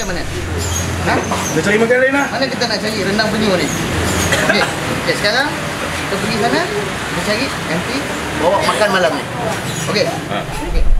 macam mana? Ha? Dia cari makan lain lah. Mana kita nak cari rendang penyu ni? Okey. Okay, sekarang kita pergi sana, kita cari nanti bawa makan malam ni. Okey. Ha. Okay.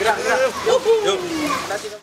Gracias.